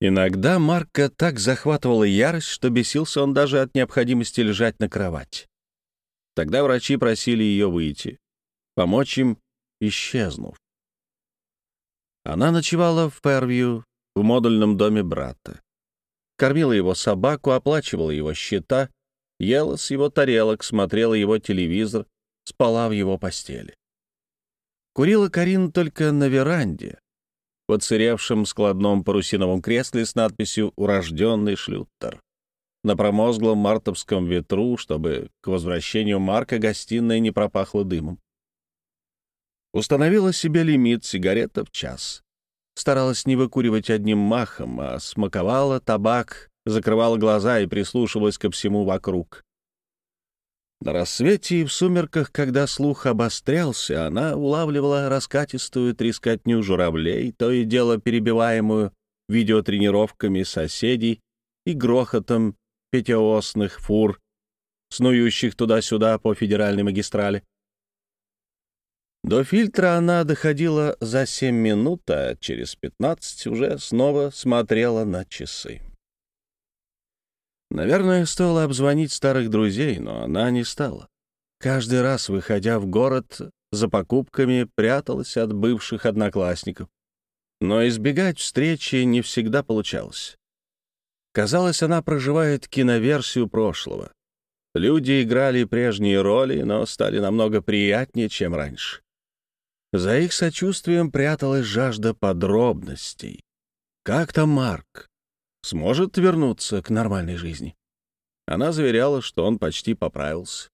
Иногда Марка так захватывала ярость, что бесился он даже от необходимости лежать на кровать. Тогда врачи просили ее выйти, помочь им, исчезнув. Она ночевала в Фервью, в модульном доме брата. Кормила его собаку, оплачивала его счета, ела с его тарелок, смотрела его телевизор, спала в его постели. Курила Карин только на веранде, в оцаревшем складном парусиновом кресле с надписью «Урожденный шлюттер». На промозглом мартовском ветру, чтобы к возвращению Марка гостиная не пропахла дымом. Установила себе лимит сигарета в час. Старалась не выкуривать одним махом, а смаковала табак, закрывала глаза и прислушивалась ко всему вокруг. На рассвете и в сумерках, когда слух обострялся, она улавливала раскатистую трескотню журавлей, то и дело перебиваемую видеотренировками соседей и грохотом пятиосных фур, снующих туда-сюда по федеральной магистрали. До фильтра она доходила за семь минут, а через пятнадцать уже снова смотрела на часы. Наверное, стоило обзвонить старых друзей, но она не стала. Каждый раз, выходя в город за покупками, пряталась от бывших одноклассников. Но избегать встречи не всегда получалось. Казалось, она проживает киноверсию прошлого. Люди играли прежние роли, но стали намного приятнее, чем раньше. За их сочувствием пряталась жажда подробностей. Как там Марк? Сможет вернуться к нормальной жизни. Она заверяла, что он почти поправился.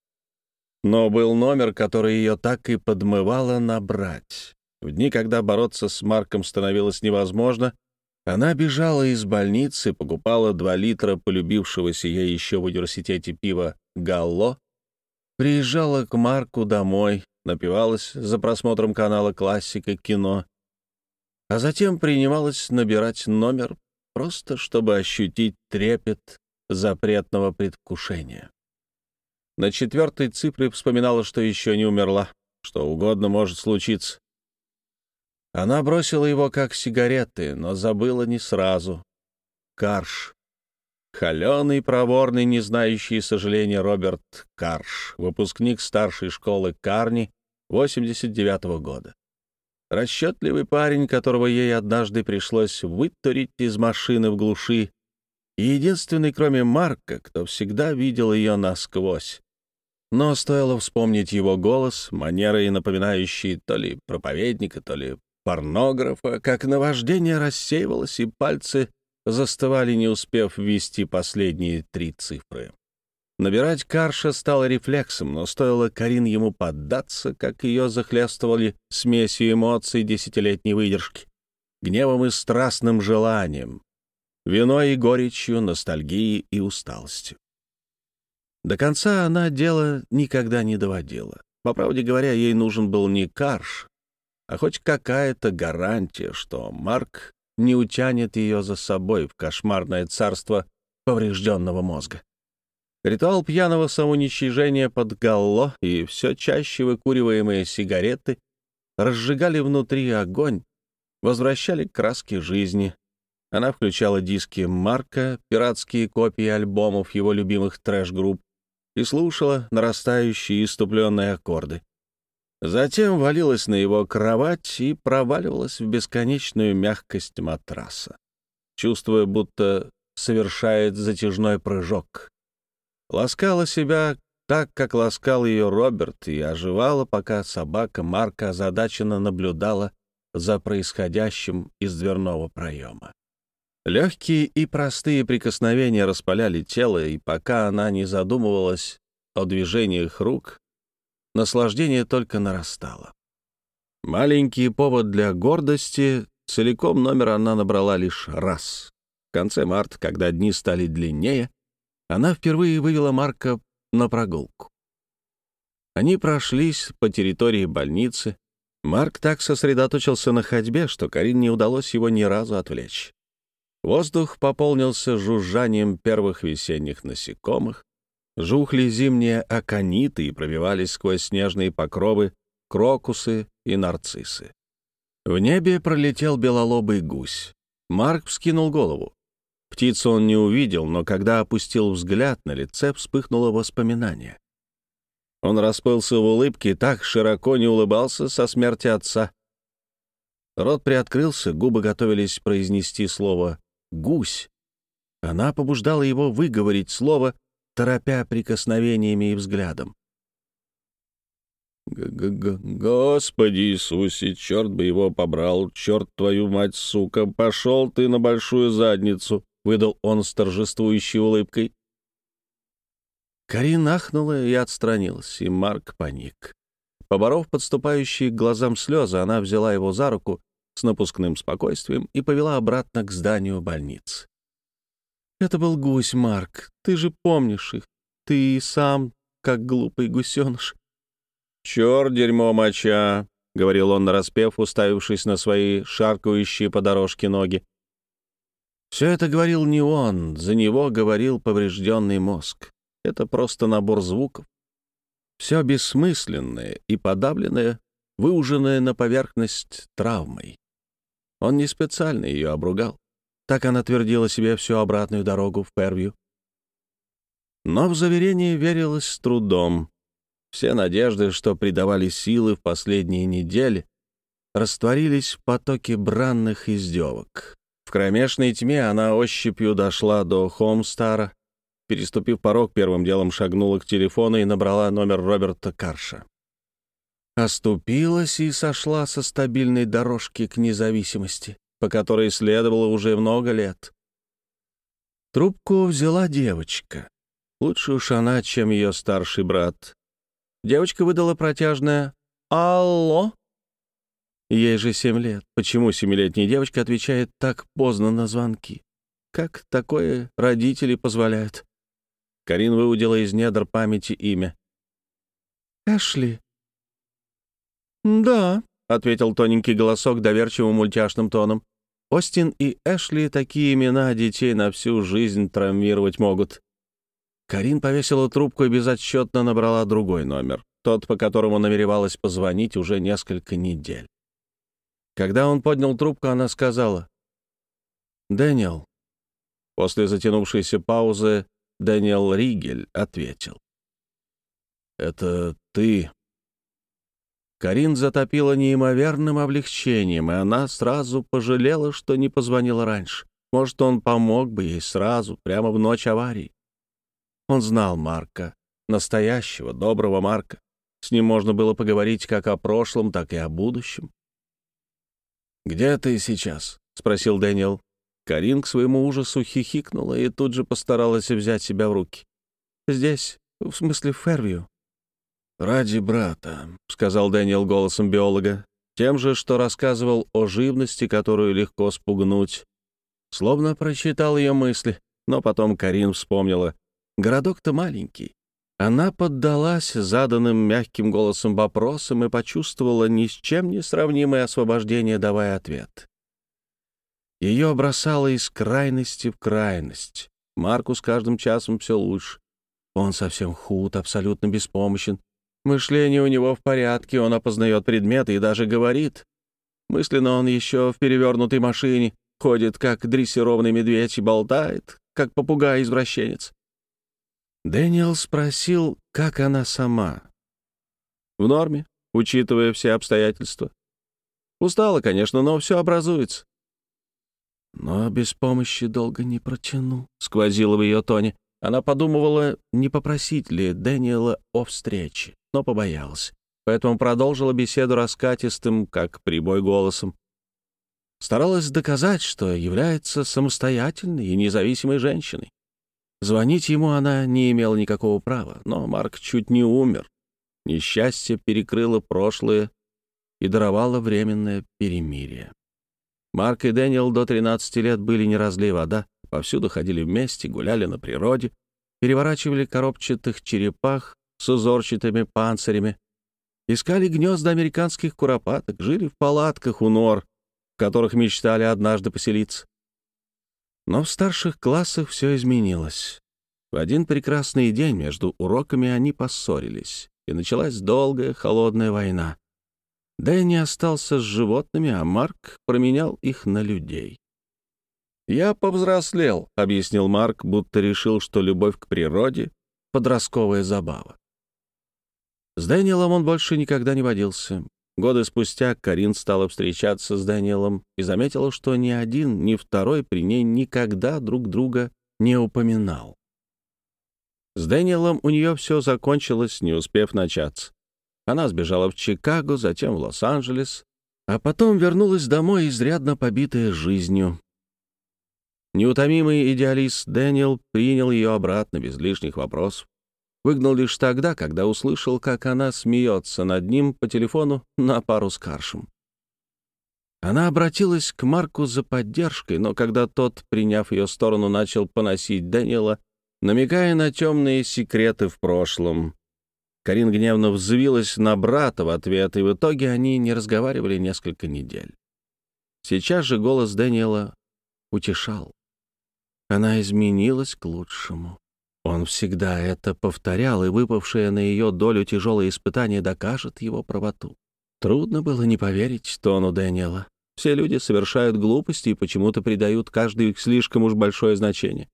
Но был номер, который ее так и подмывало набрать. В дни, когда бороться с Марком становилось невозможно, она бежала из больницы, покупала два литра полюбившегося ей еще в университете пива «Галло», приезжала к Марку домой, напивалась за просмотром канала «Классика кино», а затем принималась набирать номер просто чтобы ощутить трепет запретного предвкушения. На четвертой цифре вспоминала, что еще не умерла, что угодно может случиться. Она бросила его как сигареты, но забыла не сразу. Карш. Холеный, проворный, не знающий сожаления Роберт Карш, выпускник старшей школы Карни 89 -го года. Расчетливый парень, которого ей однажды пришлось вытурить из машины в глуши, и единственный, кроме Марка, кто всегда видел ее насквозь. Но стоило вспомнить его голос, манеры, напоминающие то ли проповедника, то ли порнографа, как наваждение рассеивалось, и пальцы застывали, не успев ввести последние три цифры. Набирать Карша стало рефлексом, но стоило Карин ему поддаться, как ее захлестывали смесью эмоций десятилетней выдержки, гневом и страстным желанием, виной и горечью, ностальгией и усталостью. До конца она дело никогда не доводила. По правде говоря, ей нужен был не Карш, а хоть какая-то гарантия, что Марк не утянет ее за собой в кошмарное царство поврежденного мозга. Ритуал пьяного самоуничижения под галло и все чаще выкуриваемые сигареты разжигали внутри огонь, возвращали краски жизни. Она включала диски Марка, пиратские копии альбомов его любимых трэш-групп и слушала нарастающие иступленные аккорды. Затем валилась на его кровать и проваливалась в бесконечную мягкость матраса, чувствуя, будто совершает затяжной прыжок. Ласкала себя так, как ласкал ее Роберт, и оживала, пока собака Марка озадаченно наблюдала за происходящим из дверного проема. Легкие и простые прикосновения распаляли тело, и пока она не задумывалась о движениях рук, наслаждение только нарастало. Маленький повод для гордости, целиком номер она набрала лишь раз. В конце марта, когда дни стали длиннее, она впервые вывела Марка на прогулку. Они прошлись по территории больницы. Марк так сосредоточился на ходьбе, что Карин не удалось его ни разу отвлечь. Воздух пополнился жужжанием первых весенних насекомых, жухли зимние акониты и пробивались сквозь снежные покровы крокусы и нарциссы. В небе пролетел белолобый гусь. Марк вскинул голову. Птицу он не увидел, но когда опустил взгляд, на лице вспыхнуло воспоминание. Он расплылся в улыбке и так широко не улыбался со смерти отца. Рот приоткрылся, губы готовились произнести слово «гусь». Она побуждала его выговорить слово, торопя прикосновениями и взглядом. Г -г -г «Господи Иисусе, черт бы его побрал, черт твою мать, сука, пошел ты на большую задницу!» — выдал он с торжествующей улыбкой. Карин ахнула и отстранилась, и Марк паник. Поборов подступающие к глазам слезы, она взяла его за руку с напускным спокойствием и повела обратно к зданию больницы. «Это был гусь, Марк. Ты же помнишь их. Ты сам, как глупый гусеныш». «Черт, дерьмо, моча!» — говорил он нараспев, уставившись на свои шаркающие по дорожке ноги. Все это говорил не он, за него говорил поврежденный мозг. Это просто набор звуков. Все бессмысленное и подавленное, выуженное на поверхность травмой. Он не специально ее обругал. Так она твердила себе всю обратную дорогу в Первью. Но в заверение верилось с трудом. Все надежды, что придавали силы в последние недели, растворились в потоке бранных издевок. Кромешной тьме она ощупью дошла до Хомстара, переступив порог, первым делом шагнула к телефону и набрала номер Роберта Карша. Оступилась и сошла со стабильной дорожки к независимости, по которой следовало уже много лет. Трубку взяла девочка. Лучше уж она, чем ее старший брат. Девочка выдала протяжное «Алло?» Ей же семь лет. Почему семилетняя девочка отвечает так поздно на звонки? Как такое родители позволяют? Карин выудила из недр памяти имя. «Эшли». «Да», — ответил тоненький голосок доверчивым мультяшным тоном. «Остин и Эшли такие имена детей на всю жизнь травмировать могут». Карин повесила трубку и безотчетно набрала другой номер, тот, по которому намеревалась позвонить уже несколько недель. Когда он поднял трубку, она сказала. «Дэниел». После затянувшейся паузы Дэниел Ригель ответил. «Это ты». Карин затопила неимоверным облегчением, и она сразу пожалела, что не позвонила раньше. Может, он помог бы ей сразу, прямо в ночь аварии. Он знал Марка, настоящего, доброго Марка. С ним можно было поговорить как о прошлом, так и о будущем. «Где ты сейчас?» — спросил Дэниел. Карин к своему ужасу хихикнула и тут же постаралась взять себя в руки. «Здесь, в смысле в Фервью». «Ради брата», — сказал Дэниел голосом биолога, тем же, что рассказывал о живности, которую легко спугнуть. Словно прочитал ее мысли, но потом Карин вспомнила. Городок-то маленький. Она поддалась заданным мягким голосом вопросам и почувствовала ни с чем не сравнимое освобождение, давая ответ. Ее бросало из крайности в крайность. Марку с каждым часом все лучше. Он совсем худ, абсолютно беспомощен. Мышление у него в порядке, он опознает предметы и даже говорит. Мысленно он еще в перевернутой машине, ходит как дрессированный медведь и болтает, как попугай-извращенец. Дэниел спросил, как она сама. В норме, учитывая все обстоятельства. Устала, конечно, но все образуется. Но без помощи долго не протяну, сквозило в ее тоне. Она подумывала, не попросить ли Дэниела о встрече, но побоялась. Поэтому продолжила беседу раскатистым, как прибой голосом. Старалась доказать, что является самостоятельной и независимой женщиной. Звонить ему она не имела никакого права, но Марк чуть не умер. Несчастье перекрыло прошлое и даровало временное перемирие. Марк и Дэниел до 13 лет были не разлей вода, повсюду ходили вместе, гуляли на природе, переворачивали коробчатых черепах с узорчатыми панцирями, искали гнезда американских куропаток, жили в палатках у нор, в которых мечтали однажды поселиться. Но в старших классах все изменилось. В один прекрасный день между уроками они поссорились, и началась долгая холодная война. Дэнни остался с животными, а Марк променял их на людей. «Я повзрослел», — объяснил Марк, будто решил, что любовь к природе — подростковая забава. С Дэниелом он больше никогда не водился. Годы спустя Карин стала встречаться с Дэниелом и заметила, что ни один, ни второй при ней никогда друг друга не упоминал. С Дэниелом у нее все закончилось, не успев начаться. Она сбежала в Чикаго, затем в Лос-Анджелес, а потом вернулась домой, изрядно побитая жизнью. Неутомимый идеалист Дэниел принял ее обратно без лишних вопросов. Выгнал лишь тогда, когда услышал, как она смеется над ним по телефону на пару с Каршем. Она обратилась к Марку за поддержкой, но когда тот, приняв ее сторону, начал поносить Дэниела, намекая на темные секреты в прошлом, Карин гневно взвилась на брата в ответ, и в итоге они не разговаривали несколько недель. Сейчас же голос Дэниела утешал. Она изменилась к лучшему. Он всегда это повторял, и выпавшее на ее долю тяжелое испытание докажет его правоту. Трудно было не поверить тону Дэниела. Все люди совершают глупости и почему-то придают каждой слишком уж большое значение.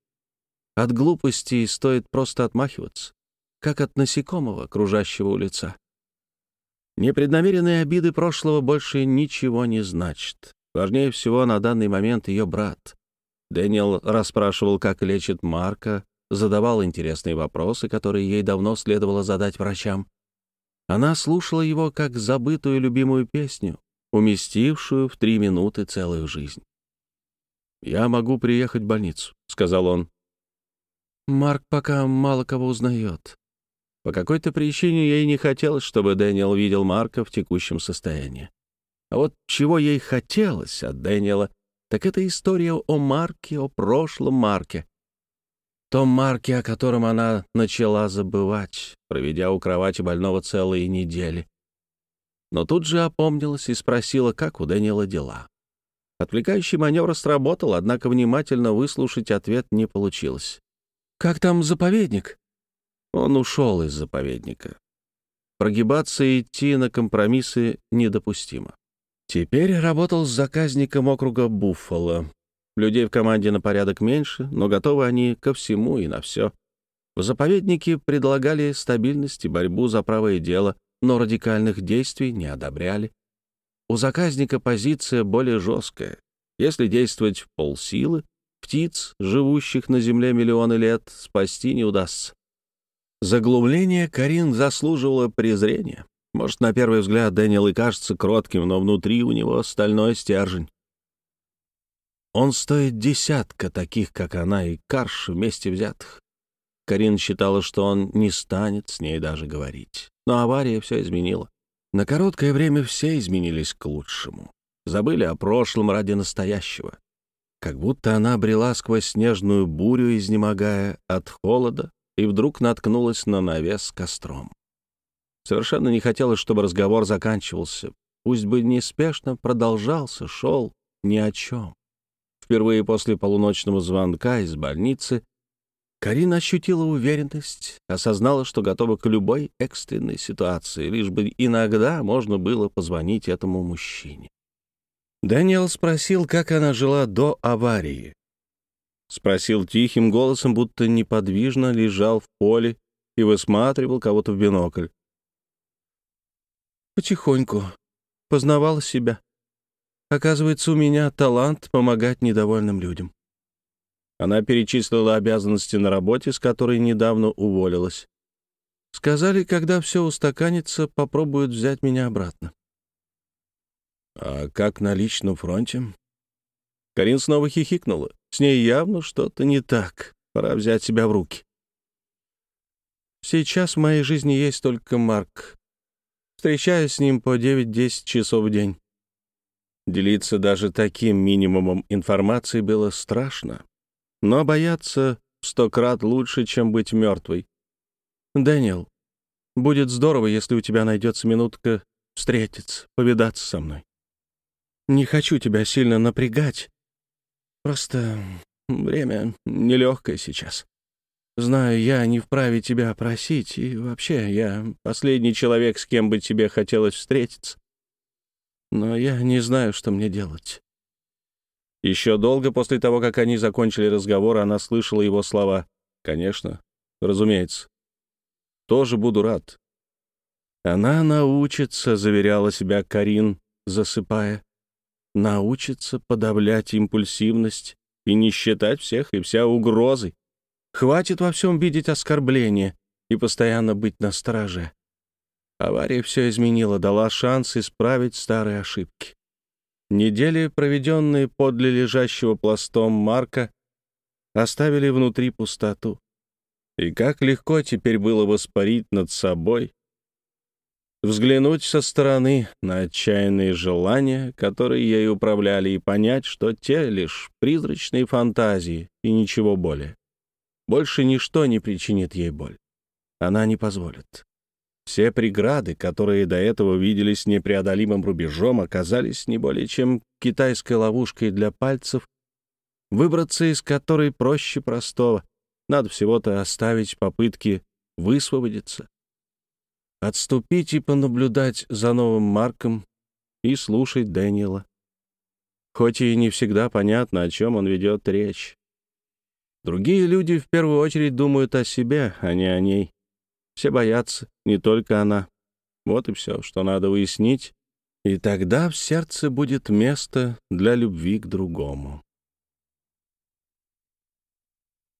От глупостей стоит просто отмахиваться, как от насекомого, кружащего у лица. Непреднамеренные обиды прошлого больше ничего не значат. Важнее всего на данный момент ее брат. Дэниел расспрашивал, как лечит Марка, задавал интересные вопросы, которые ей давно следовало задать врачам. Она слушала его как забытую любимую песню, уместившую в три минуты целую жизнь. «Я могу приехать в больницу», — сказал он. «Марк пока мало кого узнает». По какой-то причине ей не хотелось, чтобы Дэниел видел Марка в текущем состоянии. А вот чего ей хотелось от Дэниела, так это история о Марке, о прошлом Марке, том Марке, о котором она начала забывать, проведя у кровати больного целые недели. Но тут же опомнилась и спросила, как у Дэниела дела. Отвлекающий маневр сработал, однако внимательно выслушать ответ не получилось. «Как там заповедник?» Он ушел из заповедника. Прогибаться и идти на компромиссы недопустимо. Теперь работал с заказником округа Буффало, Людей в команде на порядок меньше, но готовы они ко всему и на все. В заповеднике предлагали стабильность и борьбу за правое дело, но радикальных действий не одобряли. У заказника позиция более жесткая. Если действовать в полсилы, птиц, живущих на Земле миллионы лет, спасти не удастся. Заглубление Карин заслуживало презрения. Может, на первый взгляд Дэниел и кажется кротким, но внутри у него стальной стержень. Он стоит десятка таких, как она и Карш вместе взятых. Карин считала, что он не станет с ней даже говорить. Но авария все изменила. На короткое время все изменились к лучшему. Забыли о прошлом ради настоящего. Как будто она брела сквозь снежную бурю, изнемогая от холода, и вдруг наткнулась на навес костром. Совершенно не хотелось, чтобы разговор заканчивался. Пусть бы неспешно продолжался, шел ни о чем. Впервые после полуночного звонка из больницы Карина ощутила уверенность, осознала, что готова к любой экстренной ситуации, лишь бы иногда можно было позвонить этому мужчине. Дэниел спросил, как она жила до аварии. Спросил тихим голосом, будто неподвижно лежал в поле и высматривал кого-то в бинокль. Потихоньку. Познавал себя. Оказывается, у меня талант помогать недовольным людям. Она перечислила обязанности на работе, с которой недавно уволилась. Сказали, когда все устаканится, попробуют взять меня обратно. А как на личном фронте? Карин снова хихикнула. С ней явно что-то не так. Пора взять себя в руки. Сейчас в моей жизни есть только Марк. Встречаюсь с ним по 9-10 часов в день. Делиться даже таким минимумом информации было страшно. Но бояться сто крат лучше, чем быть мертвой. «Дэниел, будет здорово, если у тебя найдется минутка встретиться, повидаться со мной. Не хочу тебя сильно напрягать. Просто время нелегкое сейчас. Знаю, я не вправе тебя просить, и вообще, я последний человек, с кем бы тебе хотелось встретиться но я не знаю, что мне делать. Еще долго после того, как они закончили разговор, она слышала его слова. «Конечно, разумеется. Тоже буду рад». «Она научится», — заверяла себя Карин, засыпая. «Научится подавлять импульсивность и не считать всех и вся угрозой. Хватит во всем видеть оскорбление и постоянно быть на страже. Авария все изменила, дала шанс исправить старые ошибки. Недели, проведенные подле лежащего пластом Марка, оставили внутри пустоту. И как легко теперь было воспарить над собой, взглянуть со стороны на отчаянные желания, которые ей управляли, и понять, что те лишь призрачные фантазии и ничего более. Больше ничто не причинит ей боль. Она не позволит. Все преграды, которые до этого виделись непреодолимым рубежом, оказались не более чем китайской ловушкой для пальцев, выбраться из которой проще простого. Надо всего-то оставить попытки высвободиться. Отступить и понаблюдать за новым Марком и слушать Дэниела. Хоть и не всегда понятно, о чем он ведет речь. Другие люди в первую очередь думают о себе, а не о ней. Все боятся, не только она. Вот и все, что надо уяснить, и тогда в сердце будет место для любви к другому.